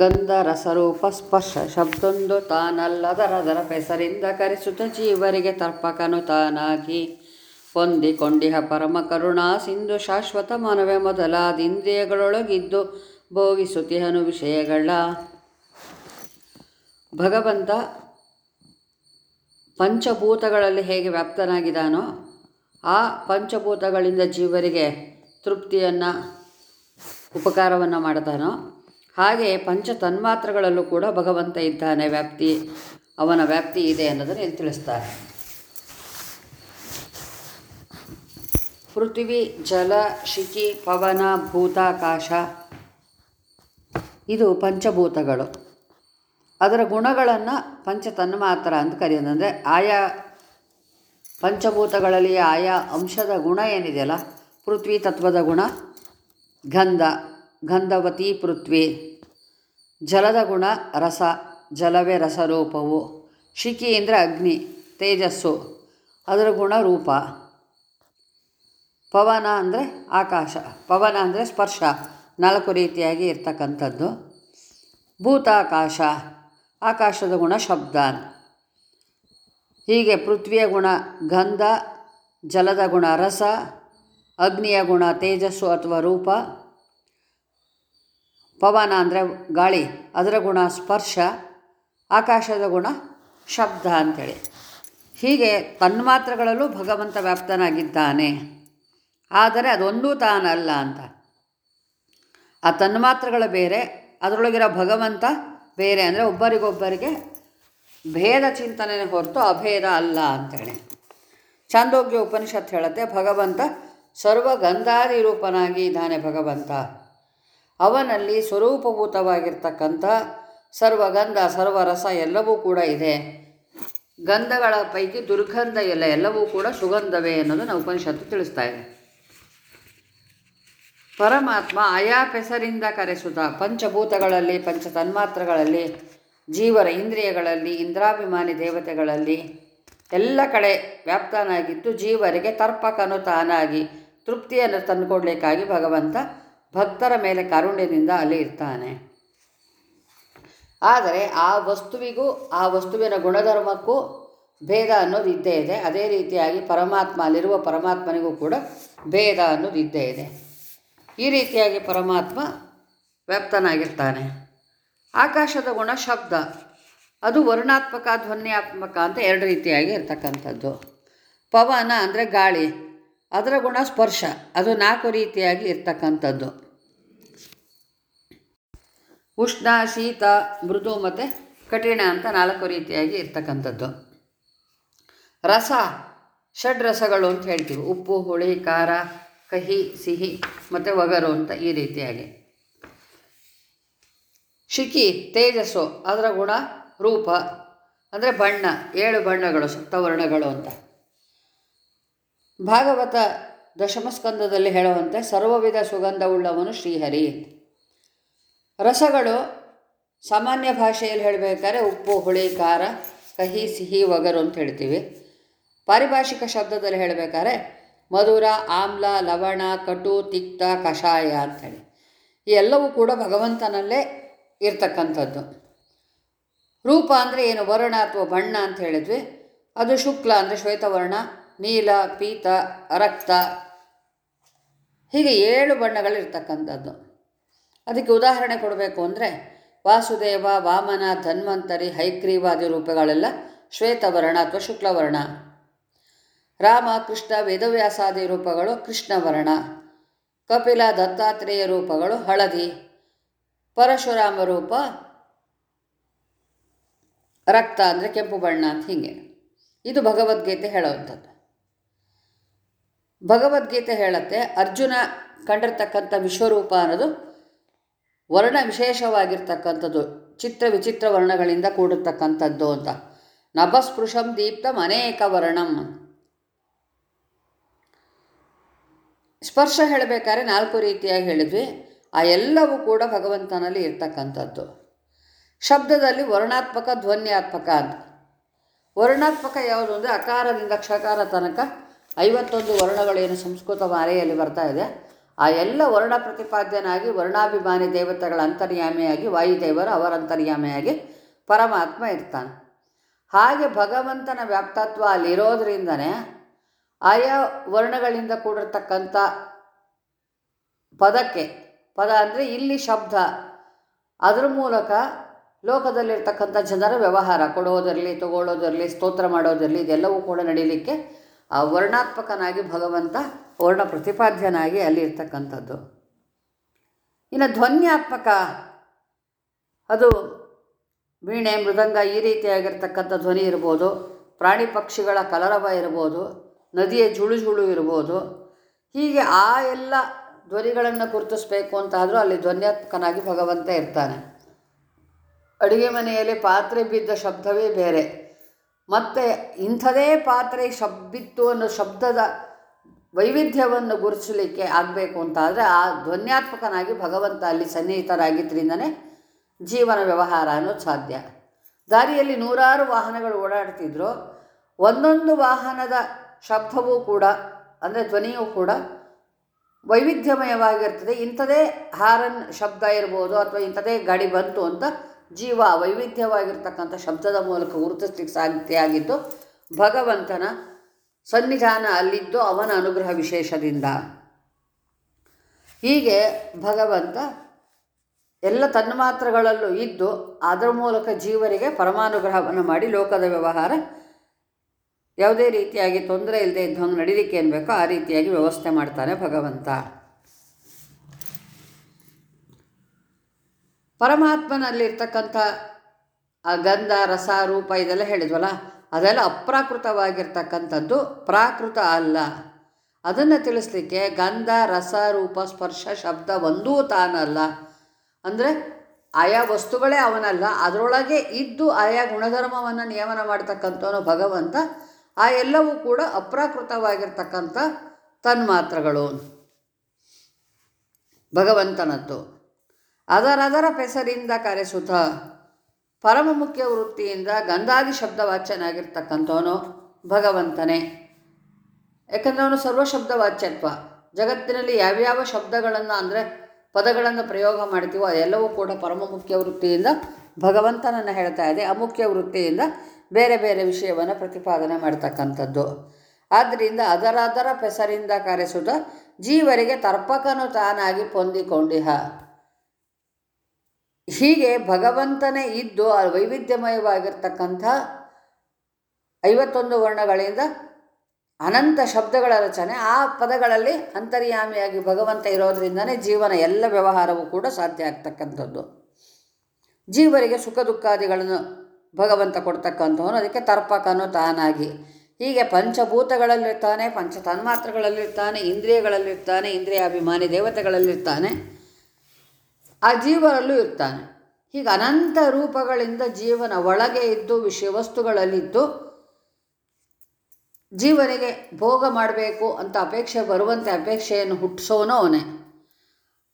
ಗಂಧ, ರಸರೂಪ, ಸ್ಪರ್ಶ, ಶಬ್ದೊಂದು ತಾನಲ್ಲದರದರ ಪೆಸರಿಂದ ಕರೆಸುತ್ತ ಜೀವರಿಗೆ ತರ್ಪಕನು ತಾನಾಗಿ. ಹೊಂದಿಕೊಂಡಿಹ ಪರಮ ಕರುಣಾ, ಸಿಂಧು ಶಾಶ್ವತ ಮನವೇ ಮೊದಲಾದಿಂದ್ರಿಯಗಳೊಳಗಿದ್ದು ಭೋಗಿಸುತಿಹನು ವಿಷಯಗಳ ಭಗವಂತ ಪಂಚಭೂತಗಳಲ್ಲಿ ಹೇಗೆ ವ್ಯಾಪ್ತನಾಗಿದ್ದಾನೋ, ಆ ಪಂಚಭೂತಗಳಿಂದ ಜೀವರಿಗೆ ತೃಪ್ತಿಯನ್ನು, ಉಪಕಾರವನ್ನು ಮಾಡ್ತಾನೋ ಹಾಗೆ ಪಂಚ ತನ್ಮಾತ್ರಗಳಲ್ಲೂ ಕೂಡ ಭಗವಂತ ಇದ್ದಾನೆ ವ್ಯಾಪ್ತಿ. ಅವನ ವ್ಯಾಪ್ತಿ ಇದೆ ಅನ್ನೋದನ್ನು ಇಲ್ಲಿ ತಿಳಿಸ್ತಾರೆ. ಪೃಥ್ವಿ, ಜಲ, ಶಿಖಿ, ಪವನ ಭೂತಾಕಾಶ ಇದು ಪಂಚಭೂತಗಳು. ಅದರ ಗುಣಗಳನ್ನು ಪಂಚ ತನ್ಮಾತ್ರ ಅಂತ ಕರೆಯೋದು. ಅಂದರೆ ಆಯಾ ಪಂಚಭೂತಗಳಲ್ಲಿ ಆಯಾ ಅಂಶದ ಗುಣ ಏನಿದೆಯಲ್ಲ, ಪೃಥ್ವಿ ತತ್ವದ ಗುಣ, ಗಂಧ, ಗಂಧವತಿ ಪೃಥ್ವಿ. ಜಲದ ಗುಣ ರಸ, ಜಲವೇ ರಸರೂಪವು. ಶಿಖಿ ಅಂದರೆ ಅಗ್ನಿ, ತೇಜಸ್ಸು, ಅದರ ಗುಣ ರೂಪ. ಪವನ ಅಂದರೆ ಆಕಾಶ, ಪವನ ಅಂದರೆ ಸ್ಪರ್ಶ, ನಾಲ್ಕು ರೀತಿಯಾಗಿ ಇರ್ತಕ್ಕಂಥದ್ದು. ಭೂತಾಕಾಶ, ಆಕಾಶದ ಗುಣ ಶಬ್ದ. ಹೀಗೆ ಪೃಥ್ವಿಯ ಗುಣ ಗಂಧ, ಜಲದ ಗುಣ ರಸ, ಅಗ್ನಿಯ ಗುಣ ತೇಜಸ್ಸು ಅಥವಾ ರೂಪ. ಪವನ ಅಂದರೆ ಗಾಳಿ, ಅದರ ಗುಣ ಸ್ಪರ್ಶ, ಆಕಾಶದ ಗುಣ ಶಬ್ದ ಅಂಥೇಳಿ ಹೀಗೆ ತನ್ಮಾತ್ರಗಳಲ್ಲೂ ಭಗವಂತ ವ್ಯಾಪ್ತನಾಗಿದ್ದಾನೆ. ಆದರೆ ಅದೊಂದೂ ತಾನಲ್ಲ ಅಂತ. ಆ ತನ್ಮಾತ್ರಗಳು ಬೇರೆ, ಅದರೊಳಗಿರೋ ಭಗವಂತ ಬೇರೆ ಅಂದರೆ ಒಬ್ಬರಿಗೊಬ್ಬರಿಗೆ ಭೇದ ಚಿಂತನೆ ಹೊರತು ಅಭೇದ ಅಲ್ಲ ಅಂತೇಳಿ. ಚಾಂದೋಗ್ಯ ಉಪನಿಷತ್ ಹೇಳುತ್ತೆ, ಭಗವಂತ ಸರ್ವಗಂಧಾದಿ ರೂಪನಾಗಿ ಇದ್ದಾನೆ ಭಗವಂತ. ಅವನಲ್ಲಿ ಸ್ವರೂಪಭೂತವಾಗಿರ್ತಕ್ಕಂಥ ಸರ್ವಗಂಧ, ಸರ್ವರಸ ಎಲ್ಲವೂ ಕೂಡ ಇದೆ. ಗಂಧಗಳ ಪೈಕಿ ದುರ್ಗಂಧ ಎಲ್ಲ, ಎಲ್ಲವೂ ಕೂಡ ಸುಗಂಧವೇ ಅನ್ನೋದನ್ನು ಉಪನಿಷತ್ತು ತಿಳಿಸ್ತಾ ಇದೆ. ಪರಮಾತ್ಮ ಆಯಾ ಪೆಸರಿಂದ ಪಂಚಭೂತಗಳಲ್ಲಿ, ಪಂಚ ತನ್ಮಾತ್ರಗಳಲ್ಲಿ ಜೀವರ ಇಂದ್ರಿಯಗಳಲ್ಲಿ, ಇಂದ್ರಾಭಿಮಾನಿ ದೇವತೆಗಳಲ್ಲಿ ಎಲ್ಲ ಕಡೆ ವ್ಯಾಪ್ತನಾಗಿದ್ದು ಜೀವರಿಗೆ ತರ್ಪಕನು ತಾನಾಗಿ ತೃಪ್ತಿಯನ್ನು ತಂದುಕೊಡ್ಲಿಕ್ಕಾಗಿ ಭಗವಂತ ಭಕ್ತರ ಮೇಲೆ ಕಾರುಣ್ಯದಿಂದ ಅಲ್ಲಿ ಇರ್ತಾನೆ. ಆದರೆ ಆ ವಸ್ತುವಿಗೂ, ಆ ವಸ್ತುವಿನ ಗುಣಧರ್ಮಕ್ಕೂ ಭೇದ ಅನ್ನೋದು ಇದ್ದೇ ಇದೆ. ಅದೇ ರೀತಿಯಾಗಿ ಪರಮಾತ್ಮ, ಅಲ್ಲಿರುವ ಪರಮಾತ್ಮನಿಗೂ ಕೂಡ ಭೇದ ಅನ್ನೋದು ಇದ್ದೇ ಇದೆ. ಈ ರೀತಿಯಾಗಿ ಪರಮಾತ್ಮ ವ್ಯಾಪ್ತನಾಗಿರ್ತಾನೆ. ಆಕಾಶದ ಗುಣ ಶಬ್ದ. ಅದು ವರ್ಣಾತ್ಮಕ, ಧ್ವನ್ಯಾತ್ಮಕ ಅಂತ ಎರಡು ರೀತಿಯಾಗಿ ಇರ್ತಕ್ಕಂಥದ್ದು. ಪವನ ಅಂದರೆ ಗಾಳಿ. ಅದರ ಗುಣ ಸ್ಪರ್ಶ. ಅದು ನಾಲ್ಕು ರೀತಿಯಾಗಿ ಇರ್ತಕ್ಕಂಥದ್ದು. ಉಷ್ಣ, ಶೀತ, ಮೃದು ಮತ್ತು ಕಠಿಣ ಅಂತ ನಾಲ್ಕು ರೀತಿಯಾಗಿ ಇರ್ತಕ್ಕಂಥದ್ದು. ರಸ, ಷಡ್ ರಸಗಳು ಅಂತ ಹೇಳ್ತೀವಿ. ಉಪ್ಪು, ಹುಳಿ, ಖಾರ, ಕಹಿ, ಸಿಹಿ ಮತ್ತು ಒಗರು ಅಂತ ಈ ರೀತಿಯಾಗಿ. ಶಿಖಿ, ತೇಜಸ್ಸು ಅದರ ಗುಣ ರೂಪ. ಅಂದರೆ ಬಣ್ಣ, ಏಳು ಬಣ್ಣಗಳು, ಸಪ್ತವರ್ಣಗಳು ಅಂತ. ಭಾಗವತ ದಶಮಸ್ಕಂದದಲ್ಲಿ ಹೇಳುವಂತೆ ಸರ್ವವಿಧ ಸುಗಂಧವುಳ್ಳವನು ಶ್ರೀಹರಿ. ರಸಗಳು ಸಾಮಾನ್ಯ ಭಾಷೆಯಲ್ಲಿ ಹೇಳಬೇಕಾದ್ರೆ ಉಪ್ಪು, ಹುಳಿ, ಖಾರ, ಕಹಿ, ಸಿಹಿ, ಒಗರು ಅಂತ ಹೇಳ್ತೀವಿ. ಪಾರಿಭಾಷಿಕ ಶಬ್ದದಲ್ಲಿ ಹೇಳಬೇಕಾದ್ರೆ ಮಧುರ, ಆಮ್ಲ, ಲವಣ, ಕಟು, ತಿಕ್ತ, ಕಷಾಯ ಅಂಥೇಳಿ ಈ ಎಲ್ಲವೂ ಕೂಡ ಭಗವಂತನಲ್ಲೇ ಇರ್ತಕ್ಕಂಥದ್ದು. ರೂಪ ಅಂದರೆ ಏನು, ವರ್ಣ ಅಥವಾ ಬಣ್ಣ ಅಂತ ಹೇಳಿದ್ವಿ. ಅದು ಶುಕ್ಲ ಅಂದರೆ ಶ್ವೇತವರ್ಣ ನೀಲ, ಪೀತ, ರಕ್ತ. ಹೀಗೆ ಏಳು ಬಣ್ಣಗಳಿರ್ತಕ್ಕಂಥದ್ದು. ಅದಕ್ಕೆ ಉದಾಹರಣೆ ಕೊಡಬೇಕು ಅಂದರೆ ವಾಸುದೇವ, ವಾಮನ, ಧನ್ವಂತರಿ, ಹೈಗ್ರೀವಾದಿ ರೂಪಗಳೆಲ್ಲ ಶ್ವೇತವರ್ಣ ಅಥವಾ ಶುಕ್ಲವರ್ಣ. ರಾಮ, ಕೃಷ್ಣ, ವೇದವ್ಯಾಸಾದಿ ರೂಪಗಳು ಕೃಷ್ಣವರ್ಣ. ಕಪಿಲ, ದತ್ತಾತ್ರೇಯ ರೂಪಗಳು ಹಳದಿ. ಪರಶುರಾಮ ರೂಪ ರಕ್ತ ಅಂದರೆ ಕೆಂಪು ಬಣ್ಣ ಅಂತ ಹೀಗೆ. ಇದು ಭಗವದ್ಗೀತೆ ಹೇಳುವಂಥದ್ದು. ಭಗವದ್ಗೀತೆ ಹೇಳುತ್ತೆ, ಅರ್ಜುನ ಕಂಡಿರ್ತಕ್ಕಂಥ ವಿಶ್ವರೂಪ ಅನ್ನೋದು ವರ್ಣ ವಿಶೇಷವಾಗಿರ್ತಕ್ಕಂಥದ್ದು, ಚಿತ್ರ ವಿಚಿತ್ರ ವರ್ಣಗಳಿಂದ ಕೂಡಿರ್ತಕ್ಕಂಥದ್ದು ಅಂತ. ನಭಸ್ಪೃಶಂ ದೀಪ್ತಂ ಅನೇಕ ವರ್ಣಂ ಸ್ಪರ್ಶ ಹೇಳಬೇಕಾದ್ರೆ ನಾಲ್ಕು ರೀತಿಯಾಗಿ ಹೇಳಿದ್ವಿ. ಆ ಎಲ್ಲವೂ ಕೂಡ ಭಗವಂತನಲ್ಲಿ ಇರ್ತಕ್ಕಂಥದ್ದು. ಶಬ್ದದಲ್ಲಿ ವರ್ಣಾತ್ಮಕ ಧ್ವನ್ಯಾತ್ಮಕ ಅಂತ. ವರ್ಣಾತ್ಮಕ ಯಾವುದು ಅಂದರೆ ಅಕಾರದಿಂದ ಕ್ಷಕಾರ ತನಕ ಐವತ್ತೊಂದು ವರ್ಣಗಳೇನು ಸಂಸ್ಕೃತ ಮಾಲೆಯಲ್ಲಿ ಬರ್ತಾ ಇದೆ. ಆ ಎಲ್ಲ ವರ್ಣ ಪ್ರತಿಪಾದ್ಯನಾಗಿ ವರ್ಣಾಭಿಮಾನಿ ದೇವತೆಗಳ ಅಂತರ್ಯಾಮಿಯಾಗಿ ವಾಯುದೇವರು ಅವರ ಅಂತರ್ಯಾಮಿಯಾಗಿ ಪರಮಾತ್ಮ ಇರ್ತಾನೆ. ಹಾಗೆ ಭಗವಂತನ ವ್ಯಾಪ್ತತ್ವ ಅಲ್ಲಿರೋದ್ರಿಂದನೇ ಆಯಾ ವರ್ಣಗಳಿಂದ ಕೂಡಿರ್ತಕ್ಕಂಥ ಪದಕ್ಕೆ, ಪದ ಅಂದರೆ ಇಲ್ಲಿ ಶಬ್ದ, ಅದರ ಮೂಲಕ ಲೋಕದಲ್ಲಿರ್ತಕ್ಕಂಥ ಜನರ ವ್ಯವಹಾರ, ಕೊಡೋದಿರಲಿ, ತಗೊಳ್ಳೋದಿರಲಿ, ಸ್ತೋತ್ರ ಮಾಡೋದಿರಲಿ, ಇದೆಲ್ಲವೂ ಕೂಡ ನಡೀಲಿಕ್ಕೆ ಆ ವರ್ಣಾತ್ಮಕನಾಗಿ ಭಗವಂತ ವರ್ಣ ಪ್ರತಿಪಾದ್ಯನಾಗಿ ಅಲ್ಲಿ ಇರ್ತಕ್ಕಂಥದ್ದು. ಇನ್ನು ಧ್ವನ್ಯಾತ್ಮಕ, ಅದು ವೀಣೆ, ಮೃದಂಗ ಈ ರೀತಿಯಾಗಿರ್ತಕ್ಕಂಥ ಧ್ವನಿ ಇರ್ಬೋದು, ಪ್ರಾಣಿ ಪಕ್ಷಿಗಳ ಕಲರವ ಇರ್ಬೋದು, ನದಿಯ ಜುಳು ಜುಳು ಇರ್ಬೋದು, ಹೀಗೆ ಆ ಎಲ್ಲ ಧ್ವನಿಗಳನ್ನು ಗುರುತಿಸ್ಬೇಕು ಅಂತಾದರೂ ಅಲ್ಲಿ ಧ್ವನ್ಯಾತ್ಮಕನಾಗಿ ಭಗವಂತ ಇರ್ತಾನೆ. ಅಡುಗೆ ಮನೆಯಲ್ಲಿ ಪಾತ್ರೆ ಬಿದ್ದ ಶಬ್ದವೇ ಬೇರೆ. ಮತ್ತು ಇಂಥದೇ ಪಾತ್ರೆ ಶಬ್ಬಿತ್ತು ಅನ್ನೋ ಶಬ್ದದ ವೈವಿಧ್ಯವನ್ನು ಗುರುತಿಸಲಿಕ್ಕೆ ಆಗಬೇಕು ಅಂತಾದರೆ ಆ ಧ್ವನ್ಯಾತ್ಮಕನಾಗಿ ಭಗವಂತ ಅಲ್ಲಿ ಸನ್ನಿಹಿತರಾಗಿದ್ದರಿಂದನೇ ಜೀವನ ವ್ಯವಹಾರ ಅನ್ನೋದು ಸಾಧ್ಯ. ದಾರಿಯಲ್ಲಿ ನೂರಾರು ವಾಹನಗಳು ಓಡಾಡ್ತಿದ್ರು. ಒಂದೊಂದು ವಾಹನದ ಶಬ್ದವೂ ಕೂಡ, ಅಂದರೆ ಧ್ವನಿಯೂ ಕೂಡ ವೈವಿಧ್ಯಮಯವಾಗಿರ್ತದೆ. ಇಂಥದೇ ಹಾರನ್ ಶಬ್ದ ಇರ್ಬೋದು ಅಥವಾ ಇಂಥದೇ ಗಾಡಿ ಬಂತು ಅಂತ ಜೀವ ವೈವಿಧ್ಯವಾಗಿರ್ತಕ್ಕಂಥ ಶಬ್ದದ ಮೂಲಕ ಗುರುತಿಸ್ಲಿಕ್ಕೆ ಸಾಧ್ಯ ಆಗಿದ್ದು, ಭಗವಂತನ ಸನ್ನಿಧಾನ ಅಲ್ಲಿದ್ದು ಅವನ ಅನುಗ್ರಹ ವಿಶೇಷದಿಂದ. ಹೀಗೆ ಭಗವಂತ ಎಲ್ಲ ತನ್ಮಾತ್ರಗಳಲ್ಲೂ ಇದ್ದು, ಅದರ ಮೂಲಕ ಜೀವರಿಗೆ ಪರಮಾನುಗ್ರಹವನ್ನು ಮಾಡಿ ಲೋಕದ ವ್ಯವಹಾರ ಯಾವುದೇ ರೀತಿಯಾಗಿ ತೊಂದರೆ ಇಲ್ಲದೆ ಇದ್ದಂಗೆ ನಡೀಲಿಕ್ಕೆ ಏನು ಬೇಕೋ ಆ ರೀತಿಯಾಗಿ ವ್ಯವಸ್ಥೆ ಮಾಡ್ತಾನೆ ಭಗವಂತ. ಪರಮಾತ್ಮನಲ್ಲಿರ್ತಕ್ಕಂಥ ಆ ಗಂಧ, ರಸ, ರೂಪ ಇದೆಲ್ಲ ಹೇಳಿದ್ವಲ್ಲ, ಅದೆಲ್ಲ ಅಪ್ರಾಕೃತವಾಗಿರ್ತಕ್ಕಂಥದ್ದು, ಪ್ರಾಕೃತ ಅಲ್ಲ. ಅದನ್ನು ತಿಳಿಸ್ಲಿಕ್ಕೆ ಗಂಧ, ರಸ, ರೂಪ, ಸ್ಪರ್ಶ, ಶಬ್ದ ಒಂದೂ ತಾನಲ್ಲ. ಅಂದರೆ ಆಯಾ ವಸ್ತುಗಳೇ ಅವನಲ್ಲ, ಅದರೊಳಗೆ ಇದ್ದು ಆಯಾ ಗುಣಧರ್ಮವನ್ನು ನಿಯಮನ ಮಾಡ್ತಕ್ಕಂಥವನು ಭಗವಂತ, ಆ ಎಲ್ಲವೂ ಕೂಡ ಅಪ್ರಾಕೃತವಾಗಿರ್ತಕ್ಕಂಥ ತನ್ಮಾತ್ರಗಳು. ಭಗವಂತನದ್ದು. ಅದರದರ ಪೆಸರಿಂದ ಕರೆಸುತ ಪರಮ ಮುಖ್ಯ ವೃತ್ತಿಯಿಂದ ಗಂಧಾದಿ ಶಬ್ದವಾಚ್ಯನಾಗಿರ್ತಕ್ಕಂಥವನು ಭಗವಂತನೇ. ಯಾಕಂದರೆ ಅವನು ಸರ್ವಶಬ್ದ ವಾಚ್ಯತ್ವ ಜಗತ್ತಿನಲ್ಲಿ ಯಾವ್ಯಾವ ಶಬ್ದಗಳನ್ನು ಅಂದರೆ ಪದಗಳನ್ನು ಪ್ರಯೋಗ ಮಾಡ್ತೀವೋ ಅದೆಲ್ಲವೂ ಕೂಡ ಪರಮ ಮುಖ್ಯ ವೃತ್ತಿಯಿಂದ ಭಗವಂತನನ್ನು ಹೇಳ್ತಾ ಇದೆ. ಅಮುಖ್ಯ ವೃತ್ತಿಯಿಂದ ಬೇರೆ ಬೇರೆ ವಿಷಯವನ್ನು ಪ್ರತಿಪಾದನೆ ಮಾಡ್ತಕ್ಕಂಥದ್ದು. ಆದ್ದರಿಂದ ಅದರದರ ಪೆಸರಿಂದ ಕರೆಸುತ್ತ ಜೀವರಿಗೆ ತರ್ಪಕನು ತಾನಾಗಿ ಹೊಂದಿಕೊಂಡಿಹ ಹೀಗೆ ಭಗವಂತನೇ ಇದ್ದು ಆ ವೈವಿಧ್ಯಮಯವಾಗಿರ್ತಕ್ಕಂಥ ಐವತ್ತೊಂದು ವರ್ಣಗಳಿಂದ ಅನಂತ ಶಬ್ದಗಳ ರಚನೆ, ಆ ಪದಗಳಲ್ಲಿ ಅಂತರ್ಯಾಮಿಯಾಗಿ ಭಗವಂತ ಇರೋದರಿಂದನೇ ಜೀವನ, ಎಲ್ಲ ವ್ಯವಹಾರವೂ ಕೂಡ ಸಾಧ್ಯ ಆಗ್ತಕ್ಕಂಥದ್ದು. ಜೀವರಿಗೆ ಸುಖ ದುಃಖಾದಿಗಳನ್ನು ಭಗವಂತ ಕೊಡ್ತಕ್ಕಂಥವನು, ಅದಕ್ಕೆ ತರ್ಪಕನು ತಾನಾಗಿ. ಹೀಗೆ ಪಂಚಭೂತಗಳಲ್ಲಿರ್ತಾನೆ ಪಂಚ ತನ್ಮಾತ್ರಗಳಲ್ಲಿರ್ತಾನೆ ಇಂದ್ರಿಯಗಳಲ್ಲಿರ್ತಾನೆ, ಇಂದ್ರಿಯಾಭಿಮಾನಿ ದೇವತೆಗಳಲ್ಲಿರ್ತಾನೆ. ಆ ಇರ್ತಾನೆ. ಹೀಗೆ ಅನಂತ ರೂಪಗಳಿಂದ ಜೀವನ ಒಳಗೆ ಇದ್ದು ವಿಷಯ ವಸ್ತುಗಳಲ್ಲಿದ್ದು ಜೀವನಿಗೆ ಭೋಗ ಮಾಡಬೇಕು ಅಂತ ಅಪೇಕ್ಷೆ ಬರುವಂತೆ ಅಪೇಕ್ಷೆಯನ್ನು ಹುಟ್ಟಿಸೋನೋ ಅವನೇ.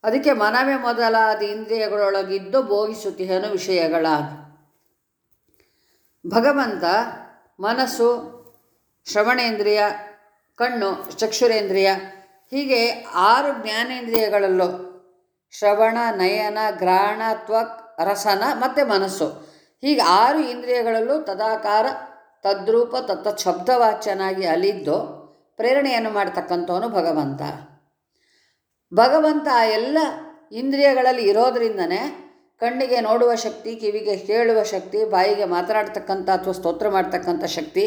ಅದಕ್ಕೆ ಮನವೇ ಮೊದಲಾದ ಇಂದ್ರಿಯಗಳೊಳಗಿದ್ದು ಭೋಗಿಸುತ್ತಿಹನು ವಿಷಯಗಳ ಭಗವಂತ ಮನಸ್ಸು, ಶ್ರವಣೇಂದ್ರಿಯ, ಕಣ್ಣು, ಚಕ್ಷುರೇಂದ್ರಿಯ ಹೀಗೆ ಆರು ಜ್ಞಾನೇಂದ್ರಿಯಗಳಲ್ಲೂ ಶ್ರವಣ, ನಯನ, ಗ್ರಹಣ, ತ್ವಕ್, ರಸನ ಮತ್ತು ಮನಸ್ಸು. ಹೀಗೆ ಆರು ಇಂದ್ರಿಯಗಳಲ್ಲೂ ತದಾಕಾರ, ತದ್ರೂಪ ತತ್ತ ಶಬ್ದವಾಚ್ಯನಾಗಿ ಅಲಿದ್ದು ಪ್ರೇರಣೆಯನ್ನು ಮಾಡ್ತಕ್ಕಂಥವನು ಭಗವಂತ. ಭಗವಂತ ಎಲ್ಲ ಇಂದ್ರಿಯಗಳಲ್ಲಿ ಇರೋದರಿಂದನೇ ಕಣ್ಣಿಗೆ ನೋಡುವ ಶಕ್ತಿ, ಕಿವಿಗೆ ಕೇಳುವ ಶಕ್ತಿ, ಬಾಯಿಗೆ ಮಾತನಾಡ್ತಕ್ಕಂಥ ಅಥವಾ ಸ್ತೋತ್ರ ಮಾಡ್ತಕ್ಕಂಥ ಶಕ್ತಿ,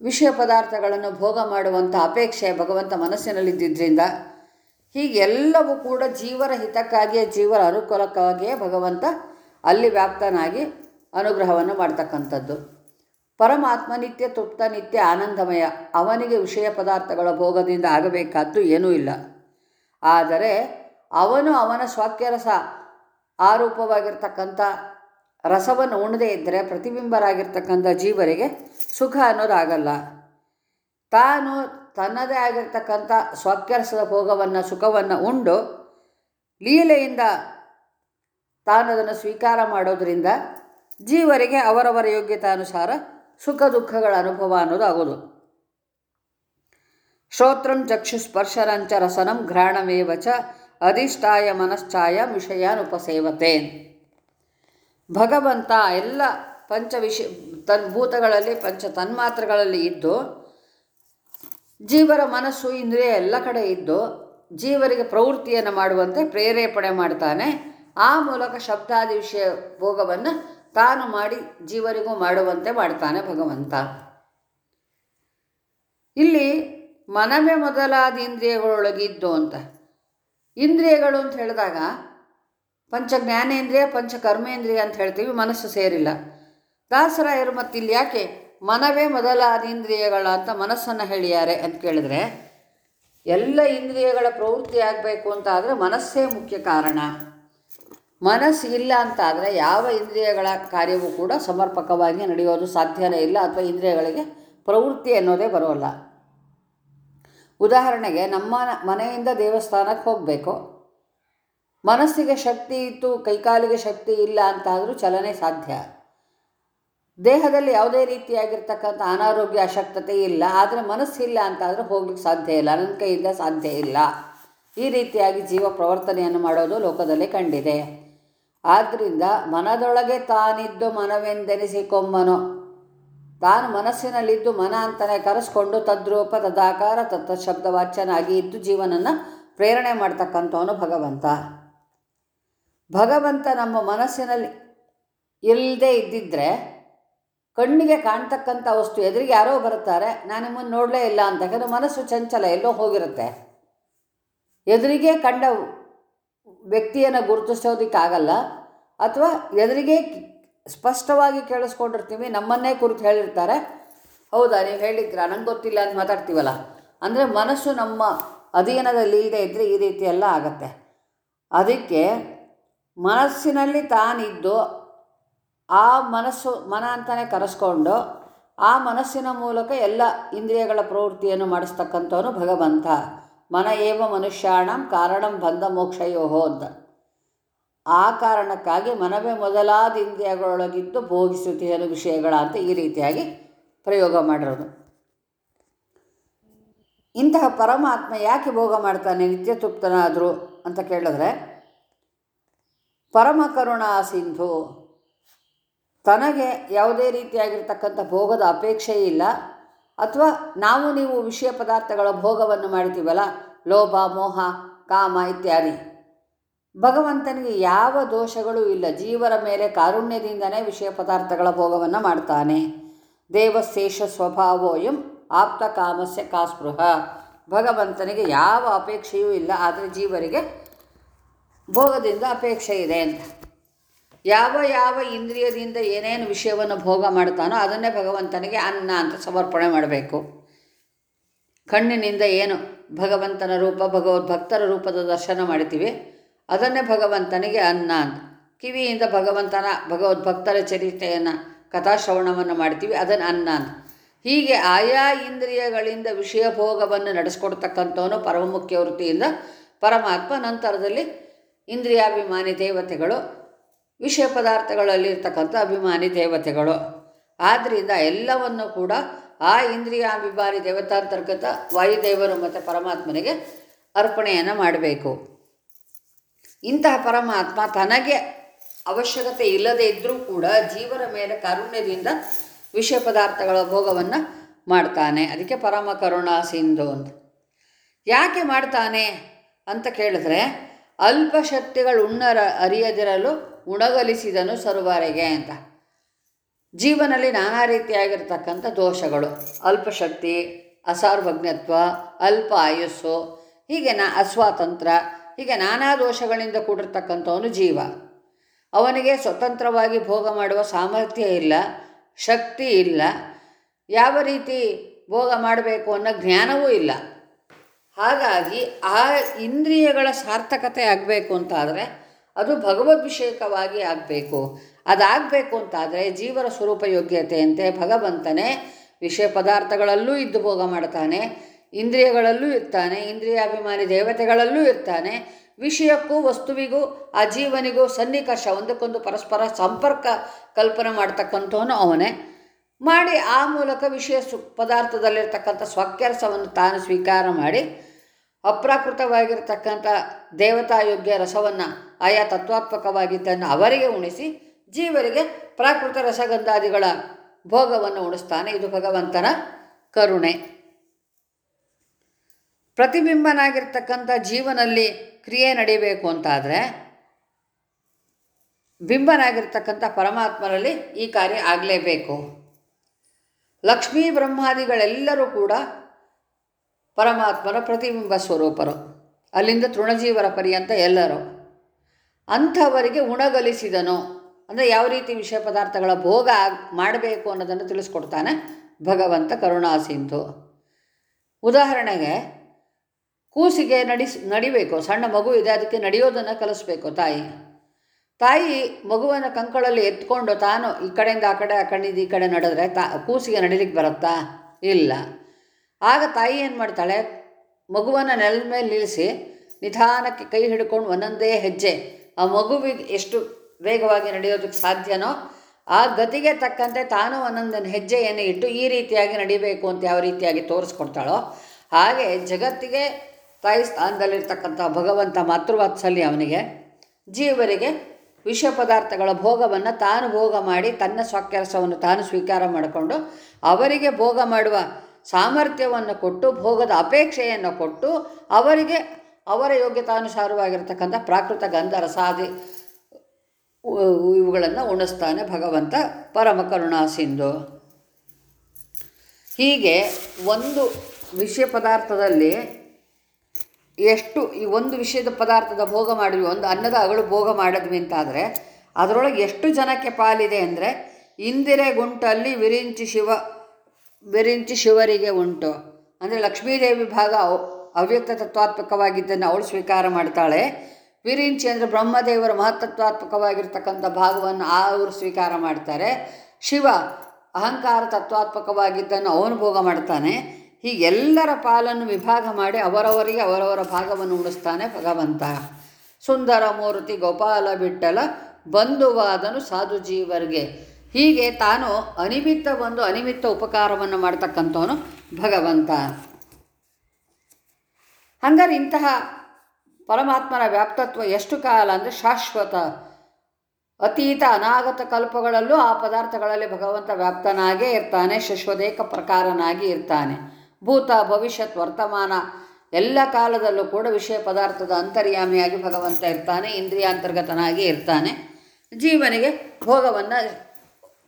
ವಿಷಯ ಪದಾರ್ಥಗಳನ್ನು ಭೋಗ ಮಾಡುವಂಥ ಅಪೇಕ್ಷೆ ಭಗವಂತ ಮನಸ್ಸಿನಲ್ಲಿದ್ದರಿಂದ ಹೀಗೆಲ್ಲವೂ ಕೂಡ ಜೀವರ ಹಿತಕ್ಕಾಗಿಯೇ ಜೀವರ ಅನುಕೂಲಕ್ಕಾಗಿಯೇ ಭಗವಂತ ಅಲ್ಲಿ ವ್ಯಾಪ್ತನಾಗಿ ಅನುಗ್ರಹವನ್ನು ಮಾಡ್ತಕ್ಕಂಥದ್ದು. ಪರಮಾತ್ಮ ನಿತ್ಯ ತೃಪ್ತ, ನಿತ್ಯ ಆನಂದಮಯ, ಅವನಿಗೆ ವಿಷಯ ಪದಾರ್ಥಗಳ ಭೋಗದಿಂದ ಆಗಬೇಕಾದ್ದು ಏನೂ ಇಲ್ಲ. ಆದರೆ ಅವನು ಅವನ ಸ್ವಾಕ್ಯರಸ ಆರೂಪವಾಗಿರ್ತಕ್ಕಂಥ ರಸವನ್ನು ಉಣದೇ ಇದ್ದರೆ ಪ್ರತಿಬಿಂಬರಾಗಿರ್ತಕ್ಕಂಥ ಜೀವರಿಗೆ ಸುಖ ಅನ್ನೋದಾಗಲ್ಲ. ತಾನು ತನ್ನದೇ ಆಗಿರ್ತಕ್ಕಂಥ ಸ್ವಾಕ್ಯರಸದ ಭೋಗವನ್ನು, ಸುಖವನ್ನು ಉಂಡು ಲೀಲೆಯಿಂದ ತಾನದನ್ನು ಸ್ವೀಕಾರ ಮಾಡೋದರಿಂದ ಜೀವರಿಗೆ ಅವರವರ ಯೋಗ್ಯತಾನುಸಾರ ಸುಖ ದುಃಖಗಳ ಅನುಭವ ಅನ್ನೋದು ಆಗೋದು ಶ್ರೋತ್ರಂ ಚಕ್ಷುಸ್ಪರ್ಶರಂಚ ರಸನಂ ಘ್ರಾಣಮೇವ ಚ ಅಧಿಷ್ಠಾಯ ಮನಶ್ಚಾಯ ವಿಷಯಾನ್ ಉಪಸೇವತೆ ಭಗವಂತ ಎಲ್ಲ ಪಂಚ ವಿಷ ತನ್ ಭೂತಗಳಲ್ಲಿ ಪಂಚ ತನ್ಮಾತ್ರಗಳಲ್ಲಿ ಇದ್ದು ಜೀವರ ಮನಸ್ಸು ಇಂದ್ರಿಯ ಎಲ್ಲ ಕಡೆ ಇದ್ದು ಜೀವರಿಗೆ ಪ್ರವೃತ್ತಿಯನ್ನು ಮಾಡುವಂತೆ ಪ್ರೇರೇಪಣೆ ಮಾಡ್ತಾನೆ. ಆ ಮೂಲಕ ಶಬ್ದಾದಿ ವಿಷಯ ಭೋಗವನ್ನು ತಾನು ಮಾಡಿ ಜೀವರಿಗೂ ಮಾಡುವಂತೆ ಮಾಡ್ತಾನೆ ಭಗವಂತ. ಇಲ್ಲಿ ಮನವೇ ಮೊದಲಾದ ಇಂದ್ರಿಯಗಳೊಳಗಿದ್ದು ಅಂತ. ಇಂದ್ರಿಯಗಳು ಅಂತ ಹೇಳಿದಾಗ ಪಂಚ ಜ್ಞಾನೇಂದ್ರಿಯ, ಪಂಚ ಕರ್ಮೇಂದ್ರಿಯ ಅಂತ ಹೇಳ್ತೀವಿ, ಮನಸ್ಸು ಸೇರಿಲ್ಲ. ದಾಸರಾಯರು ಮತ್ತಿಲ್ಲಿ ಯಾಕೆ ಮನವೇ ಮೊದಲಾದ ಇಂದ್ರಿಯಗಳ ಅಂತ ಮನಸ್ಸನ್ನು ಹೇಳಿದ್ದಾರೆ ಅಂತ ಕೇಳಿದ್ರೆ, ಎಲ್ಲ ಇಂದ್ರಿಯಗಳ ಪ್ರವೃತ್ತಿ ಆಗಬೇಕು ಅಂತ ಆದರೆ ಮನಸ್ಸೇ ಮುಖ್ಯ ಕಾರಣ. ಮನಸ್ಸು ಇಲ್ಲ ಅಂತ ಆದರೆ ಯಾವ ಇಂದ್ರಿಯಗಳ ಕಾರ್ಯವೂ ಕೂಡ ಸಮರ್ಪಕವಾಗಿ ನಡೆಯೋದು ಸಾಧ್ಯನೇ ಇಲ್ಲ ಅಥವಾ ಇಂದ್ರಿಯಗಳಿಗೆ ಪ್ರವೃತ್ತಿ ಅನ್ನೋದೇ ಬರೋಲ್ಲ. ಉದಾಹರಣೆಗೆ ನಮ್ಮ ಮನೆಯಿಂದ ದೇವಸ್ಥಾನಕ್ಕೆ ಹೋಗಬೇಕು. ಮನಸ್ಸಿಗೆ ಶಕ್ತಿ ಇತ್ತು, ಕೈಕಾಲಿಗೆ ಶಕ್ತಿ ಇಲ್ಲ ಅಂತಾದರೂ ಚಲನೆ ಸಾಧ್ಯ. ದೇಹದಲ್ಲಿ ಯಾವುದೇ ರೀತಿಯಾಗಿರ್ತಕ್ಕಂಥ ಅನಾರೋಗ್ಯ, ಅಶಕ್ತತೆ ಇಲ್ಲ. ಆದರೆ ಮನಸ್ಸಿಲ್ಲ ಅಂತಾದರೆ ಹೋಗ್ಲಿಕ್ಕೆ ಸಾಧ್ಯ ಇಲ್ಲ. ನನ್ನ ಕೈಯಿಂದ ಸಾಧ್ಯ ಇಲ್ಲ. ಈ ರೀತಿಯಾಗಿ ಜೀವ ಪ್ರವರ್ತನೆಯನ್ನು ಮಾಡೋದು ಲೋಕದಲ್ಲಿ ಕಂಡಿದೆ. ಆದ್ದರಿಂದ ಮನದೊಳಗೆ ತಾನಿದ್ದು ಮನವೆಂದೆನಿಸಿಕೊಮ್ಮನೋ ತಾನು ಮನಸ್ಸಿನಲ್ಲಿದ್ದು ಮನ ಅಂತಲೇ ಕರೆಸ್ಕೊಂಡು ತದ್ರೂಪ ತದಾಕಾರ ತತ್ತ ಶಬ್ದವಾಚ್ಯನಾಗಿ ಇದ್ದು ಜೀವನನ್ನು ಪ್ರೇರಣೆ ಮಾಡ್ತಕ್ಕಂಥವನು ಭಗವಂತ. ಭಗವಂತ ನಮ್ಮ ಮನಸ್ಸಿನಲ್ಲಿ ಇಲ್ಲದೆ ಇದ್ದಿದ್ದರೆ ಕಣ್ಣಿಗೆ ಕಾಣ್ತಕ್ಕಂಥ ವಸ್ತು, ಎದುರಿಗೆ ಯಾರೋ ಬರುತ್ತಾರೆ, ನಾನು ನಿಮ್ಮನ್ನು ನೋಡಲೇ ಇಲ್ಲ ಅಂತ ಯಾಕಂದರೆ ಮನಸ್ಸು ಚಂಚಲ ಎಲ್ಲೋ ಹೋಗಿರುತ್ತೆ. ಎದುರಿಗೆ ಕಂಡ ವ್ಯಕ್ತಿಯನ್ನು ಗುರುತಿಸೋದಕ್ಕಾಗಲ್ಲ, ಅಥವಾ ಎದುರಿಗೆ ಸ್ಪಷ್ಟವಾಗಿ ಕೇಳಿಸ್ಕೊಂಡಿರ್ತೀವಿ, ನಮ್ಮನ್ನೇ ಕುರಿತು ಹೇಳಿರ್ತಾರೆ, ಹೌದಾ, ನೀವು ಹೇಳಿದ್ದೀರಾ ನಂಗೆ ಗೊತ್ತಿಲ್ಲ ಅಂತ ಮಾತಾಡ್ತೀವಲ್ಲ. ಅಂದರೆ ಮನಸ್ಸು ನಮ್ಮ ಅಧೀನದಲ್ಲಿ ಇಲ್ಲದೆ ಇದ್ದರೆ ಈ ರೀತಿ ಎಲ್ಲ ಆಗತ್ತೆ. ಅದಕ್ಕೆ ಮನಸ್ಸಿನಲ್ಲಿ ತಾನಿದ್ದು ಆ ಮನಸ್ಸು, ಮನ ಅಂತಲೇ ಕರೆಸ್ಕೊಂಡು ಆ ಮನಸ್ಸಿನ ಮೂಲಕ ಎಲ್ಲ ಇಂದ್ರಿಯಗಳ ಪ್ರವೃತ್ತಿಯನ್ನು ಮಾಡಿಸ್ತಕ್ಕಂಥವನು ಭಗವಂತ. ಮನ ಏವ ಮನುಷ್ಯಾಣಂ ಕಾರಣಂ ಬಂಧ ಮೋಕ್ಷಯೋಹೋ ಅಂತ. ಆ ಕಾರಣಕ್ಕಾಗಿ ಮನವೇ ಮೊದಲಾದ ಇಂದ್ರಿಯಗಳೊಳಗಿದ್ದು ಭೋಗಿಸುತ್ತಿಯನು ವಿಷಯಗಳ ಅಂತ ಈ ರೀತಿಯಾಗಿ ಪ್ರಯೋಗ ಮಾಡಿರೋದು. ಇಂತಹ ಪರಮಾತ್ಮ ಯಾಕೆ ಭೋಗ ಮಾಡ್ತಾನೆ ನಿತ್ಯ ತೃಪ್ತನಾದರು ಅಂತ ಕೇಳಿದ್ರೆ ಪರಮ ಕರುಣಾ ಸಿಂಧು ತನಗೆ ಯಾವುದೇ ರೀತಿಯಾಗಿರ್ತಕ್ಕಂಥ ಭೋಗದ ಅಪೇಕ್ಷೆ ಇಲ್ಲ. ಅಥವಾ ನಾವು ನೀವು ವಿಷಯ ಪದಾರ್ಥಗಳ ಭೋಗವನ್ನು ಮಾಡ್ತೀವಲ್ಲ ಲೋಭ, ಮೋಹ, ಕಾಮ ಇತ್ಯಾದಿ. ಭಗವಂತನಿಗೆ ಯಾವ ದೋಷಗಳು ಇಲ್ಲ. ಜೀವರ ಮೇಲೆ ಕಾರುಣ್ಯದಿಂದನೇ ವಿಷಯ ಪದಾರ್ಥಗಳ ಭೋಗವನ್ನು ಮಾಡ್ತಾನೆ. ದೇವಶೇಷ ಸ್ವಭಾವೋಯಂ ಆಪ್ತ ಕಾಮಸ್ಯ ಕಾಸ್ಪೃಹ. ಭಗವಂತನಿಗೆ ಯಾವ ಅಪೇಕ್ಷೆಯೂ ಇಲ್ಲ, ಆದರೆ ಜೀವರಿಗೆ ಭೋಗದಿಂದ ಅಪೇಕ್ಷೆ ಇದೆ ಅಂತ. ಯಾವ ಯಾವ ಇಂದ್ರಿಯದಿಂದ ಏನೇನು ವಿಷಯವನ್ನು ಭೋಗ ಮಾಡ್ತಾನೋ ಅದನ್ನೇ ಭಗವಂತನಿಗೆ ಅನ್ನ ಅಂತ ಸಮರ್ಪಣೆ ಮಾಡಬೇಕು. ಕಣ್ಣಿನಿಂದ ಏನು ಭಗವಂತನ ರೂಪ, ಭಗವದ್ ಭಕ್ತರ ರೂಪದ ದರ್ಶನ ಮಾಡ್ತೀವಿ ಅದನ್ನೇ ಭಗವಂತನಿಗೆ ಅನ್ನ ಅಂತ. ಕಿವಿಯಿಂದ ಭಗವಂತನ, ಭಗವದ್ ಭಗವದ್ಭಕ್ತರ ಚರಿತ್ರೆಯನ್ನು, ಕಥಾಶ್ರವಣವನ್ನು ಮಾಡ್ತೀವಿ ಅದನ್ನು ಅನ್ನ ಅಂತ. ಹೀಗೆ ಆಯಾ ಇಂದ್ರಿಯಗಳಿಂದ ವಿಷಯ ಭೋಗವನ್ನು ನಡೆಸ್ಕೊಡ್ತಕ್ಕಂಥವನು ಪರಮಮುಖ್ಯ ವೃತ್ತಿಯಿಂದ ಪರಮಾತ್ಮ. ನಂತರದಲ್ಲಿ ಇಂದ್ರಿಯಾಭಿಮಾನಿ ದೇವತೆಗಳು ವಿಷಯ ಪದಾರ್ಥಗಳಲ್ಲಿರ್ತಕ್ಕಂಥ ಅಭಿಮಾನಿ ದೇವತೆಗಳು. ಆದ್ದರಿಂದ ಎಲ್ಲವನ್ನು ಕೂಡ ಆ ಇಂದ್ರಿಯಾಭಿಮಾನಿ ದೇವತಾಂತರ್ಗತ ವಾಯುದೇವರು ಮತ್ತು ಪರಮಾತ್ಮನಿಗೆ ಅರ್ಪಣೆಯನ್ನು ಮಾಡಬೇಕು. ಇಂತಹ ಪರಮಾತ್ಮ ತನಗೆ ಅವಶ್ಯಕತೆ ಇಲ್ಲದೇ ಇದ್ದರೂ ಕೂಡ ಜೀವನ ಮೇಲೆ ಕಾರುಣ್ಯದಿಂದ ವಿಷಯ ಪದಾರ್ಥಗಳ ಭೋಗವನ್ನು ಮಾಡ್ತಾನೆ. ಅದಕ್ಕೆ ಪರಮ ಕರುಣಾ ಸಿಂಧು ಅಂತ. ಯಾಕೆ ಮಾಡ್ತಾನೆ ಅಂತ ಕೇಳಿದ್ರೆ ಅಲ್ಪ ಶಕ್ತಿಗಳು ಉಣ್ಣರ ಅರಿಯದಿರಲು ಉಣಗಲಿಸಿದನು ಸರ್ವರೆಗೆ ಅಂತ. ಜೀವನದಲ್ಲಿ ನಾನಾ ರೀತಿಯಾಗಿರ್ತಕ್ಕಂಥ ದೋಷಗಳು. ಅಲ್ಪಶಕ್ತಿ, ಅಸಾರ್ವಜ್ಞತ್ವ, ಅಲ್ಪ ಆಯುಸ್ಸು, ಹೀಗೆ ನಾ ಅಸ್ವಾತಂತ್ರ, ಹೀಗೆ ನಾನಾ ದೋಷಗಳಿಂದ ಕೂಡಿರ್ತಕ್ಕಂಥವನು ಜೀವ. ಅವನಿಗೆ ಸ್ವತಂತ್ರವಾಗಿ ಭೋಗ ಮಾಡುವ ಸಾಮರ್ಥ್ಯ ಇಲ್ಲ, ಶಕ್ತಿ ಇಲ್ಲ, ಯಾವ ರೀತಿ ಭೋಗ ಮಾಡಬೇಕು ಅನ್ನೋ ಜ್ಞಾನವೂ ಇಲ್ಲ. ಹಾಗಾಗಿ ಆ ಇಂದ್ರಿಯಗಳ ಸಾರ್ಥಕತೆ ಆಗಬೇಕು ಅಂತಾದರೆ ಅದು ಭಗವದ್ಭಿಷೇಕವಾಗಿ ಆಗಬೇಕು. ಅದಾಗಬೇಕು ಅಂತಾದರೆ ಜೀವರ ಸ್ವರೂಪ ಯೋಗ್ಯತೆಯಂತೆ ಭಗವಂತನೇ ವಿಷಯ ಪದಾರ್ಥಗಳಲ್ಲೂ ಇದ್ದು ಭೋಗ ಮಾಡ್ತಾನೆ, ಇಂದ್ರಿಯಗಳಲ್ಲೂ ಇರ್ತಾನೆ, ಇಂದ್ರಿಯಾಭಿಮಾನಿ ದೇವತೆಗಳಲ್ಲೂ ಇರ್ತಾನೆ, ವಿಷಯಕ್ಕೂ ವಸ್ತುವಿಗೂ ಆ ಜೀವನಿಗೂ ಸನ್ನಿಕರ್ಷ, ಒಂದಕ್ಕೊಂದು ಪರಸ್ಪರ ಸಂಪರ್ಕ ಕಲ್ಪನೆ ಮಾಡ್ತಕ್ಕಂಥವನು ಅವನೇ. ಮಾಡಿ ಆ ಮೂಲಕ ವಿಷಯ ಸು, ಪದಾರ್ಥದಲ್ಲಿರ್ತಕ್ಕಂಥ ಸ್ವಕ್ಯರಸವನ್ನು ತಾನು ಸ್ವೀಕಾರ ಮಾಡಿ ಅಪ್ರಾಕೃತವಾಗಿರ್ತಕ್ಕಂಥ ದೇವತಾಯೋಗ್ಯ ರಸವನ್ನು ಆಯಾ ತತ್ವಾತ್ಮಕವಾಗಿದ್ದನ್ನು ಅವರಿಗೆ ಉಣಿಸಿ ಜೀವರಿಗೆ ಪ್ರಾಕೃತ ರಸಗಂಧಾದಿಗಳ ಭೋಗವನ್ನು ಉಣಿಸ್ತಾನೆ ಇದು ಭಗವಂತನ ಕರುಣೆ. ಪ್ರತಿಬಿಂಬನಾಗಿರ್ತಕ್ಕಂಥ ಜೀವನಲ್ಲಿ ಕ್ರಿಯೆ ನಡೀಬೇಕು ಅಂತಾದರೆ ಬಿಂಬನಾಗಿರ್ತಕ್ಕಂಥ ಪರಮಾತ್ಮನಲ್ಲಿ ಈ ಕಾರ್ಯ ಆಗಲೇಬೇಕು. ಲಕ್ಷ್ಮೀ ಬ್ರಹ್ಮಾದಿಗಳೆಲ್ಲರೂ ಕೂಡ ಪರಮಾತ್ಮನ ಪ್ರತಿಬಿಂಬ ಸ್ವರೂಪರು. ಅಲ್ಲಿಂದ ತೃಣಜೀವರ ಪರ್ಯಂತ ಎಲ್ಲರೂ. ಅಂಥವರಿಗೆ ಉಣಗಲಿಸಿದನು. ಅಂದರೆ ಯಾವ ರೀತಿ ವಿಷಯ ಪದಾರ್ಥಗಳ ಭೋಗ ಮಾಡಬೇಕು ಅನ್ನೋದನ್ನು ತಿಳಿಸ್ಕೊಡ್ತಾನೆ ಭಗವಂತ ಕರುಣಾಸಿಂಧು ಉದಾಹರಣೆಗೆ, ಕೂಸಿಗೆ ನಡಿಸ್ ನಡಿಬೇಕು, ಸಣ್ಣ ಮಗು ಇದೆ, ಅದಕ್ಕೆ ನಡೆಯೋದನ್ನು ಕಲಿಸ್ಬೇಕು ತಾಯಿ. ತಾಯಿ ಮಗುವನ್ನು ಕಂಕಳಲ್ಲಿ ಎತ್ಕೊಂಡು ತಾನು ಈ ಕಡೆಯಿಂದ ಆ ಕಡೆ, ಆ ಕಣ್ಣಿದ್ದು ಈ ಕಡೆ ನಡೆದ್ರೆ ತಾ, ಕೂಸಿಗೆ ನಡಿಲಿಕ್ಕೆ ಬರುತ್ತಾ? ಇಲ್ಲ. ಆಗ ತಾಯಿ ಏನು ಮಾಡ್ತಾಳೆ? ಮಗುವನ್ನು ನೆಲದ ಮೇಲೆ ನಿಲ್ಲಿಸಿ ನಿಧಾನಕ್ಕೆ ಕೈ ಹಿಡ್ಕೊಂಡು ಒಂದೊಂದೇ ಹೆಜ್ಜೆ, ಆ ಮಗುವಿಗೆ ಎಷ್ಟು ವೇಗವಾಗಿ ನಡೆಯೋದಕ್ಕೆ ಸಾಧ್ಯನೋ ಆ ಗತಿಗೆ ತಕ್ಕಂತೆ ತಾನು ಒಂದೊಂದನ್ನು ಹೆಜ್ಜೆಯನ್ನು ಇಟ್ಟು ಈ ರೀತಿಯಾಗಿ ನಡಿಬೇಕು ಅಂತ ಯಾವ ರೀತಿಯಾಗಿ ತೋರಿಸ್ಕೊಡ್ತಾಳೋ, ಹಾಗೆ ಜಗತ್ತಿಗೆ ತಾಯಿ ಸ್ಥಾನದಲ್ಲಿರ್ತಕ್ಕಂಥ ಭಗವಂತ ಮಾತೃವಾತ್ಸಲ್ಯ ಅವನಿಗೆ, ಜೀವರಿಗೆ ವಿಷ ಪದಾರ್ಥಗಳ ಭೋಗವನ್ನು ತಾನು ಭೋಗ ಮಾಡಿ ತನ್ನ ಸ್ವಕೆಲಸವನ್ನು ತಾನು ಸ್ವೀಕಾರ ಮಾಡಿಕೊಂಡು ಅವರಿಗೆ ಭೋಗ ಮಾಡುವ ಸಾಮರ್ಥ್ಯವನ್ನು ಕೊಟ್ಟು, ಭೋಗದ ಅಪೇಕ್ಷೆಯನ್ನು ಕೊಟ್ಟು, ಅವರಿಗೆ, ಅವರ ಯೋಗ್ಯತಾನುಸಾರವಾಗಿರ್ತಕ್ಕಂಥ ಪ್ರಾಕೃತ ಗಂಧ ರಸಾದಿ ಇವುಗಳನ್ನು ಉಣಿಸ್ತಾನೆ ಭಗವಂತ ಪರಮ ಕರುಣಾ ಸಿಂಧು. ಹೀಗೆ ಒಂದು ವಿಷಯ ಪದಾರ್ಥದಲ್ಲಿ ಎಷ್ಟು, ಈ ಒಂದು ವಿಷಯದ ಪದಾರ್ಥದ ಭೋಗ ಮಾಡಿದ್ವಿ, ಒಂದು ಅನ್ನದ ಅಗಳು ಭೋಗ ಮಾಡಿದ್ವಿ ಅಂತಾದರೆ, ಅದರೊಳಗೆ ಎಷ್ಟು ಜನಕ್ಕೆ ಪಾಲಿದೆ ಅಂದರೆ, ಇಂದಿರೆ ಗುಂಟಲ್ಲಿ ವಿರಿಂಚಿ ಶಿವ ವಿರಿಂಚಿ ಶಿವರಿಗೆ ಉಂಟು. ಅಂದರೆ ಲಕ್ಷ್ಮೀದೇವಿ ಭಾಗ ಅವ್- ಅವ್ಯಕ್ತ ತತ್ವಾತ್ಮಕವಾಗಿದ್ದನ್ನು ಅವಳು ಸ್ವೀಕಾರ ಮಾಡ್ತಾಳೆ. ವಿರಿಂಚಿ ಅಂದರೆ ಬ್ರಹ್ಮದೇವರ ಮಹತ್ತತ್ವಾತ್ಮಕವಾಗಿರ್ತಕ್ಕಂಥ ಭಾಗವನ್ನು ಅವರು ಸ್ವೀಕಾರ ಮಾಡ್ತಾರೆ. ಶಿವ ಅಹಂಕಾರ ತತ್ವಾತ್ಮಕವಾಗಿದ್ದನ್ನು ಅವನು ಭೋಗ ಮಾಡ್ತಾನೆ. ಹೀಗೆಲ್ಲರ ಪಾಲನ್ನು ವಿಭಾಗ ಮಾಡಿ ಅವರವರಿಗೆ ಅವರವರ ಭಾಗವನ್ನು ಉಳಿಸ್ತಾನೆ ಭಗವಂತ. ಸುಂದರ ಮೂರ್ತಿ ಗೋಪಾಲ ಬಿಟ್ಟಲ, ಬಂಧುವಾದನು ಸಾಧು ಜೀವರಿಗೆ ಹೀಗೆ ತಾನು ಅನಿಮಿತ್ತ ಒಂದು ಅನಿಮಿತ್ತ ಉಪಕಾರವನ್ನು ಮಾಡ್ತಕ್ಕಂಥವನು ಭಗವಂತ. ಹಂಗಾರೆ ಇಂತಹ ಪರಮಾತ್ಮನ ವ್ಯಾಪ್ತತ್ವ ಎಷ್ಟು ಕಾಲ ಅಂದರೆ ಶಾಶ್ವತ. ಅತೀತ ಅನಾಗತ ಕಲ್ಪಗಳಲ್ಲೂ ಆ ಪದಾರ್ಥಗಳಲ್ಲಿ ಭಗವಂತ ವ್ಯಾಪ್ತನಾಗೇ ಇರ್ತಾನೆ, ಶಶ್ವದೇಕ ಪ್ರಕಾರನಾಗಿ ಇರ್ತಾನೆ. ಭೂತ, ಭವಿಷ್ಯತ್, ವರ್ತಮಾನ ಎಲ್ಲ ಕಾಲದಲ್ಲೂ ಕೂಡ ವಿಷಯ ಪದಾರ್ಥದ ಅಂತರ್ಯಾಮಿಯಾಗಿ ಭಗವಂತ ಇರ್ತಾನೆ, ಇಂದ್ರಿಯಾಂತರ್ಗತನಾಗಿ ಇರ್ತಾನೆ. ಜೀವನಿಗೆ ಭೋಗವನ್ನು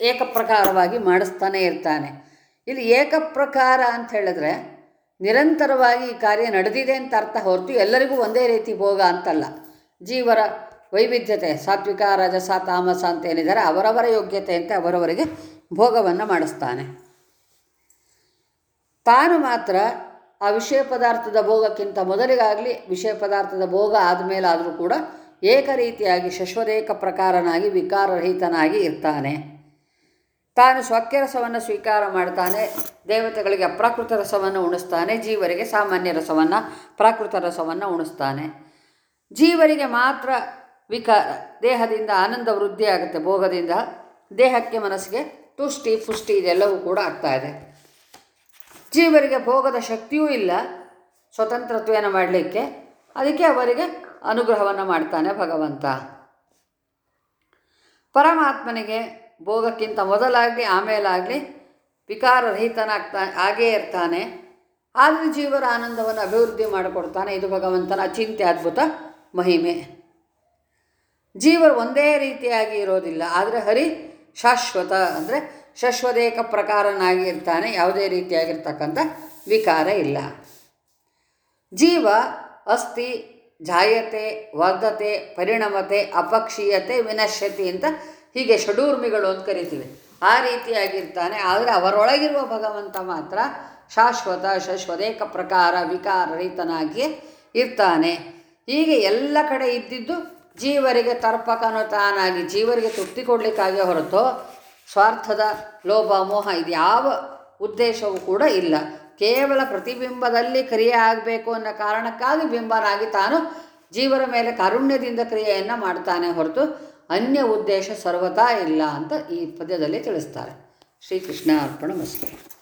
ಏಕಪ್ರಕಾರವಾಗಿ ಮಾಡಿಸ್ತಾನೆ ಇರ್ತಾನೆ. ಇಲ್ಲಿ ಏಕಪ್ರಕಾರ ಅಂತ ಹೇಳಿದ್ರೆ ನಿರಂತರವಾಗಿ ಈ ಕಾರ್ಯ ನಡೆದಿದೆ ಅಂತ ಅರ್ಥ ಹೊರತು ಎಲ್ಲರಿಗೂ ಒಂದೇ ರೀತಿ ಭೋಗ ಅಂತಲ್ಲ. ಜೀವರ ವೈವಿಧ್ಯತೆ, ಸಾತ್ವಿಕ, ರಜಸ, ತಾಮಸ ಅಂತ ಏನಿದ್ದಾರೆ ಅವರವರ ಯೋಗ್ಯತೆಯಂತೆ ಅವರವರಿಗೆ ಭೋಗವನ್ನು ಮಾಡಿಸ್ತಾನೆ. ತಾನು ಮಾತ್ರ ಆ ವಿಷಯ ಪದಾರ್ಥದ ಭೋಗಕ್ಕಿಂತ ಮೊದಲಿಗಾಗಲಿ ವಿಷಯ ಪದಾರ್ಥದ ಭೋಗ ಆದಮೇಲಾದರೂ ಕೂಡ ಏಕರೀತಿಯಾಗಿ ಶಶ್ವದೇಕ ಪ್ರಕಾರನಾಗಿ ವಿಕಾರರಹಿತನಾಗಿ ಇರ್ತಾನೆ. ತಾನು ಸ್ವಕ್ಯ ರಸವನ್ನು ಸ್ವೀಕಾರ ಮಾಡ್ತಾನೆ, ದೇವತೆಗಳಿಗೆ ಅಪ್ರಾಕೃತ ರಸವನ್ನು ಉಣಿಸ್ತಾನೆ, ಜೀವರಿಗೆ ಸಾಮಾನ್ಯ ರಸವನ್ನು, ಪ್ರಾಕೃತ ರಸವನ್ನು ಉಣಿಸ್ತಾನೆ. ಜೀವರಿಗೆ ಮಾತ್ರ ವಿಕಾರ ದೇಹದಿಂದ ಆನಂದ ವೃದ್ಧಿ ಆಗುತ್ತೆ, ಭೋಗದಿಂದ. ದೇಹಕ್ಕೆ ಮನಸ್ಸಿಗೆ ತುಷ್ಟಿ, ಪುಷ್ಟಿ ಇದೆಲ್ಲವೂ ಕೂಡ ಆಗ್ತಾ ಇದೆ. ಜೀವರಿಗೆ ಭೋಗದ ಶಕ್ತಿಯೂ ಇಲ್ಲ, ಸ್ವತಂತ್ರತ್ವೇನ ಮಾಡಲಿಕ್ಕೆ. ಅದಕ್ಕೆ ಅವರಿಗೆ ಅನುಗ್ರಹವನ್ನು ಮಾಡ್ತಾನೆ ಭಗವಂತ. ಪರಮಾತ್ಮನಿಗೆ ಭೋಗಕ್ಕಿಂತ ಮೊದಲಾಗಲಿ, ಆಮೇಲಾಗಲಿ ವಿಕಾರರಹಿತನಾಗ್ತಾ, ಆಗೇ ಇರ್ತಾನೆ. ಆದರೂ ಜೀವರ ಆನಂದವನ್ನು ಅಭಿವೃದ್ಧಿ ಮಾಡಿಕೊಡ್ತಾನೆ. ಇದು ಭಗವಂತನ ಅಚಿಂತ್ಯ, ಅದ್ಭುತ ಮಹಿಮೆ. ಜೀವರು ಒಂದೇ ರೀತಿಯಾಗಿ ಇರೋದಿಲ್ಲ. ಆದರೆ ಹರಿ ಶಾಶ್ವತ, ಅಂದರೆ ಶಾಶ್ವತೇಕ ಪ್ರಕಾರನಾಗಿ ಇರ್ತಾನೆ. ಯಾವುದೇ ರೀತಿಯಾಗಿರ್ತಕ್ಕಂಥ ವಿಕಾರ ಇಲ್ಲ. ಜೀವ ಅಸ್ಥಿ, ಜಾಯತೆ, ವರ್ಧತೆ, ಪರಿಣಮತೆ, ಅಪಕ್ಷೀಯತೆ, ವಿನಶ್ಯತಿ ಅಂತ ಹೀಗೆ ಷಡೂರ್ಮಿಗಳು ಅಂತ ಕರಿತೀವಿ. ಆ ರೀತಿಯಾಗಿರ್ತಾನೆ, ಆದರೆ ಅವರೊಳಗಿರುವ ಭಗವಂತ ಮಾತ್ರ ಶಾಶ್ವತ, ಶಾಶ್ವತೇಕ ಪ್ರಕಾರ ವಿಕಾರ ವಿಕಾರರಹಿತನಾಗಿ ಇರ್ತಾನೆ. ಹೀಗೆ ಎಲ್ಲ ಕಡೆ ಇದ್ದಿದ್ದು ಜೀವರಿಗೆ ತರ್ಪಕನು ತಾನಾಗಿ, ಜೀವರಿಗೆ ತೃಪ್ತಿ ಕೊಡಲಿಕ್ಕಾಗಿ ಹೊರತು ಸ್ವಾರ್ಥದ ಲೋಭ, ಮೋಹ ಇದು ಯಾವ ಉದ್ದೇಶವೂ ಕೂಡ ಇಲ್ಲ. ಕೇವಲ ಪ್ರತಿಬಿಂಬದಲ್ಲಿ ಕ್ರಿಯೆ ಆಗಬೇಕು ಅನ್ನೋ ಕಾರಣಕ್ಕಾಗಿ ಬಿಂಬನಾಗಿ ತಾನು ಜೀವರ ಮೇಲೆ ಕಾರುಣ್ಯದಿಂದ ಕ್ರಿಯೆಯನ್ನು ಮಾಡ್ತಾನೆ ಹೊರತು ಅನ್ಯ ಉದ್ದೇಶ ಸರ್ವತಾ ಇಲ್ಲ ಅಂತ ಈ ಪದ್ಯದಲ್ಲಿ ತಿಳಿಸ್ತಾರೆ. ಶ್ರೀಕೃಷ್ಣ ಅರ್ಪಣ ಮಸ್ತು.